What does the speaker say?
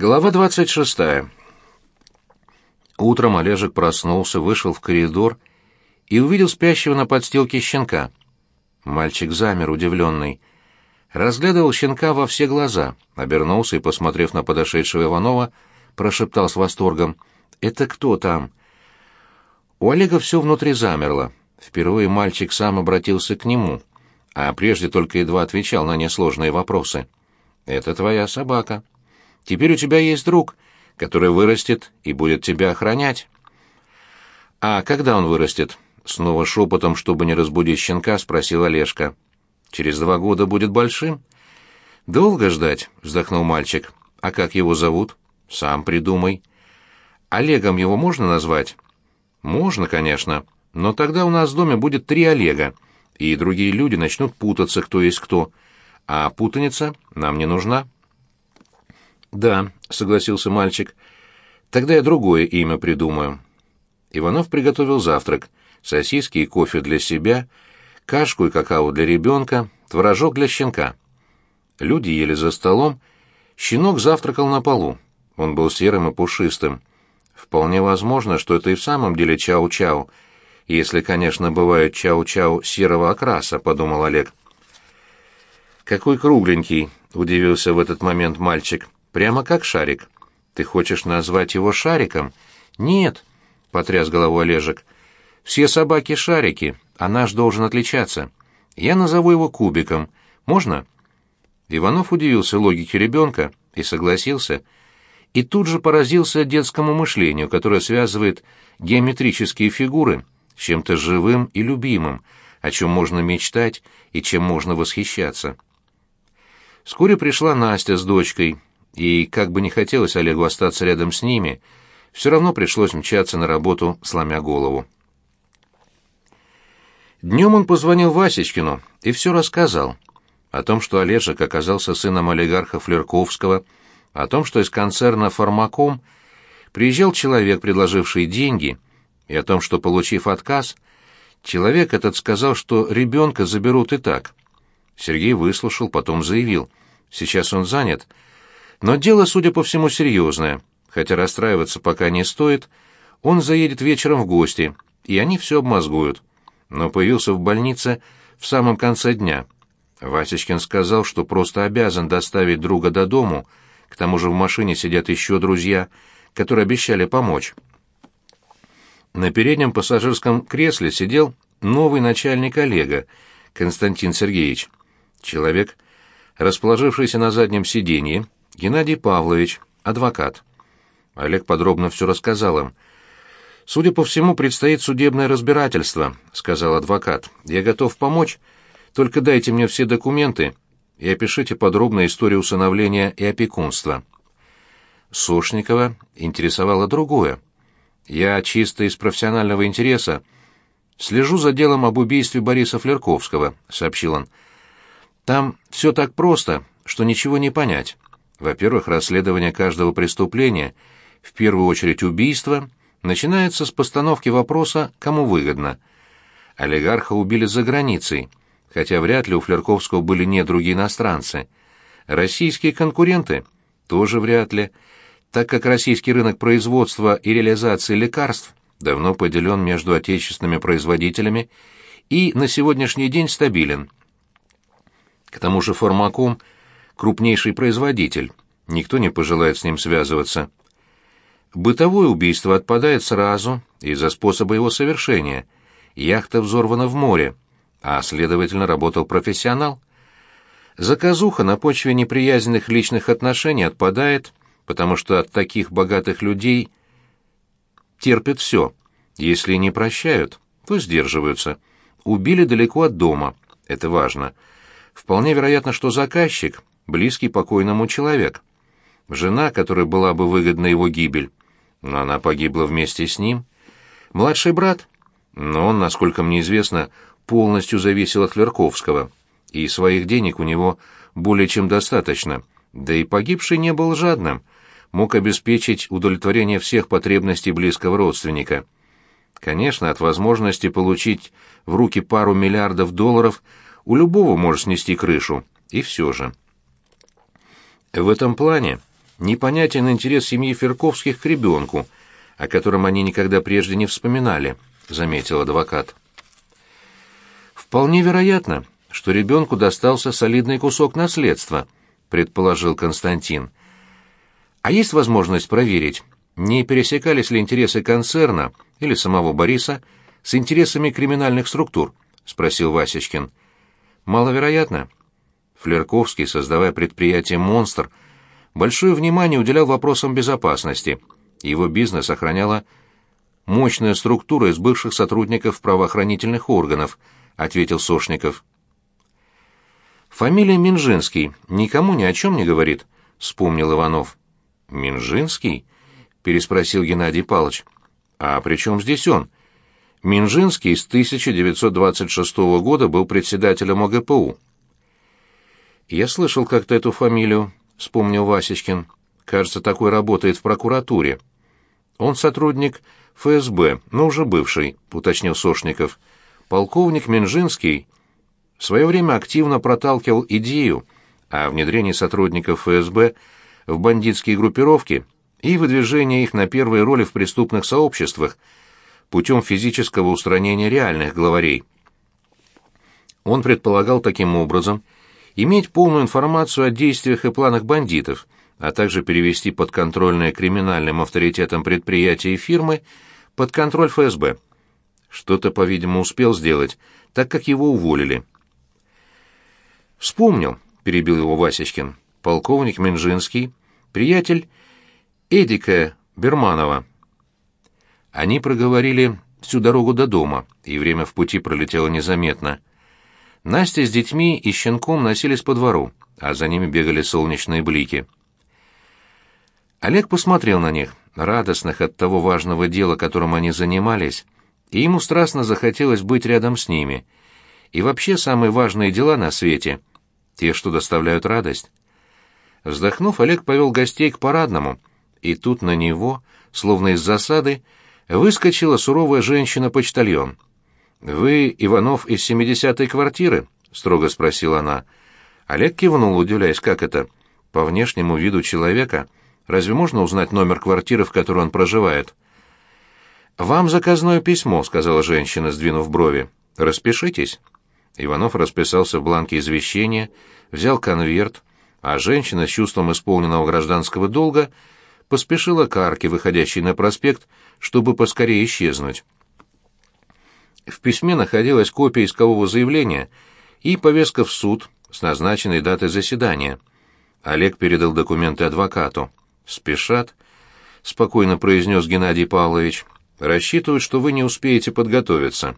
Глава 26. Утром Олежек проснулся, вышел в коридор и увидел спящего на подстилке щенка. Мальчик замер, удивленный. Разглядывал щенка во все глаза, обернулся и, посмотрев на подошедшего Иванова, прошептал с восторгом. «Это кто там?» У Олега все внутри замерло. Впервые мальчик сам обратился к нему, а прежде только едва отвечал на несложные вопросы. «Это твоя собака», Теперь у тебя есть друг, который вырастет и будет тебя охранять. А когда он вырастет? Снова шепотом, чтобы не разбудить щенка, спросил Олежка. Через два года будет большим. Долго ждать, вздохнул мальчик. А как его зовут? Сам придумай. Олегом его можно назвать? Можно, конечно, но тогда у нас в доме будет три Олега, и другие люди начнут путаться, кто есть кто. А путаница нам не нужна. «Да», — согласился мальчик. «Тогда я другое имя придумаю». Иванов приготовил завтрак. Сосиски и кофе для себя, кашку и какао для ребенка, творожок для щенка. Люди ели за столом. Щенок завтракал на полу. Он был серым и пушистым. Вполне возможно, что это и в самом деле чау-чау, если, конечно, бывает чау-чау серого окраса, подумал Олег. Какой кругленький, удивился в этот момент мальчик. Прямо как шарик. Ты хочешь назвать его шариком? Нет, потряс головой Олежек. Все собаки шарики, а наш должен отличаться. Я назову его кубиком. Можно? Иванов удивился логике ребенка и согласился. И тут же поразился детскому мышлению, которое связывает геометрические фигуры с чем-то живым и любимым, о чем можно мечтать и чем можно восхищаться. Вскоре пришла Настя с дочкой, и как бы не хотелось Олегу остаться рядом с ними, все равно пришлось мчаться на работу, сломя голову. Днем он позвонил Васечкину и все рассказал. О том, что Олежек оказался сыном олигарха Флерковского, о том, что из концерна «Фармаком» приезжал человек, предложивший деньги, и о том, что, получив отказ, человек этот сказал, что ребенка заберут и так. Сергей выслушал, потом заявил. Сейчас он занят, — но дело, судя по всему, серьезное. Хотя расстраиваться пока не стоит. Он заедет вечером в гости, и они все обмозгуют. Но появился в больнице в самом конце дня. Васечкин сказал, что просто обязан доставить друга до дому, к тому же в машине сидят еще друзья, которые обещали помочь. На переднем пассажирском кресле сидел новый начальник Олега, Константин Сергеевич. Человек, расположившийся на заднем сиденье, Геннадий Павлович, адвокат. Олег подробно все рассказал им. «Судя по всему, предстоит судебное разбирательство», — сказал адвокат. «Я готов помочь, только дайте мне все документы и опишите подробно историю усыновления и опекунства». Сошникова интересовало другое. «Я чисто из профессионального интереса слежу за делом об убийстве Бориса Флерковского», — сообщил он. «Там все так просто, что ничего не понять». Во-первых, расследование каждого преступления, в первую очередь убийства, начинается с постановки вопроса «кому выгодно?». Олигарха убили за границей, хотя вряд ли у Флерковского были недруги иностранцы. Российские конкуренты тоже вряд ли, так как российский рынок производства и реализации лекарств давно поделен между отечественными производителями и на сегодняшний день стабилен. К тому же фармаком – крупнейший производитель. Никто не пожелает с ним связываться. Бытовое убийство отпадает сразу из-за способа его совершения. Яхта взорвана в море, а, следовательно, работал профессионал. Заказуха на почве неприязненных личных отношений отпадает, потому что от таких богатых людей терпят все. Если не прощают, то сдерживаются. Убили далеко от дома. Это важно. Вполне вероятно, что заказчик близкий покойному человек. Жена, которой была бы выгодна его гибель, но она погибла вместе с ним. Младший брат, но он, насколько мне известно, полностью зависел от Лерковского, и своих денег у него более чем достаточно, да и погибший не был жадным, мог обеспечить удовлетворение всех потребностей близкого родственника. Конечно, от возможности получить в руки пару миллиардов долларов у любого может снести крышу, и все же. В этом плане непонятен интерес семьи Ферковских к ребенку, о котором они никогда прежде не вспоминали, заметил адвокат. Вполне вероятно, что ребенку достался солидный кусок наследства, предположил Константин. А есть возможность проверить, не пересекались ли интересы концерна или самого Бориса с интересами криминальных структур? спросил Васечкин. Маловероятно. Флерковский, создавая предприятие «Монстр», большое внимание уделял вопросам безопасности. Его бизнес охраняла мощная структура из бывших сотрудников правоохранительных органов, ответил Сошников. Фамилия Минжинский никому ни о чем не говорит, вспомнил Иванов. Минжинский? переспросил Геннадий Павлович. А при чем здесь он? Минжинский с 1926 года был председателем ОГПУ. «Я слышал как-то эту фамилию», — вспомнил Васечкин. «Кажется, такой работает в прокуратуре». «Он сотрудник ФСБ, но уже бывший», — уточнил Сошников. «Полковник Минжинский в свое время активно проталкивал идею о внедрении сотрудников ФСБ в бандитские группировки и выдвижении их на первые роли в преступных сообществах путем физического устранения реальных главарей. Он предполагал таким образом — иметь полную информацию о действиях и планах бандитов, а также перевести подконтрольные криминальным авторитетом предприятия и фирмы под контроль ФСБ. Что-то, по-видимому, успел сделать, так как его уволили. «Вспомнил», — перебил его Васечкин, — «полковник Минжинский, приятель Эдика Берманова». Они проговорили всю дорогу до дома, и время в пути пролетело незаметно. Настя с детьми и щенком носились по двору, а за ними бегали солнечные блики. Олег посмотрел на них, радостных от того важного дела, которым они занимались, и ему страстно захотелось быть рядом с ними. И вообще самые важные дела на свете — те, что доставляют радость. Вздохнув, Олег повел гостей к парадному, и тут на него, словно из засады, выскочила суровая женщина-почтальон — «Вы Иванов из семидесятой квартиры?» — строго спросила она. Олег кивнул, удивляясь, как это. По внешнему виду человека разве можно узнать номер квартиры, в которой он проживает? «Вам заказное письмо», — сказала женщина, сдвинув брови. «Распишитесь». Иванов расписался в бланке извещения, взял конверт, а женщина с чувством исполненного гражданского долга поспешила к арке, выходящей на проспект, чтобы поскорее исчезнуть. В письме находилась копия искового заявления и повестка в суд с назначенной датой заседания. Олег передал документы адвокату. «Спешат», — спокойно произнес Геннадий Павлович. «Рассчитывают, что вы не успеете подготовиться».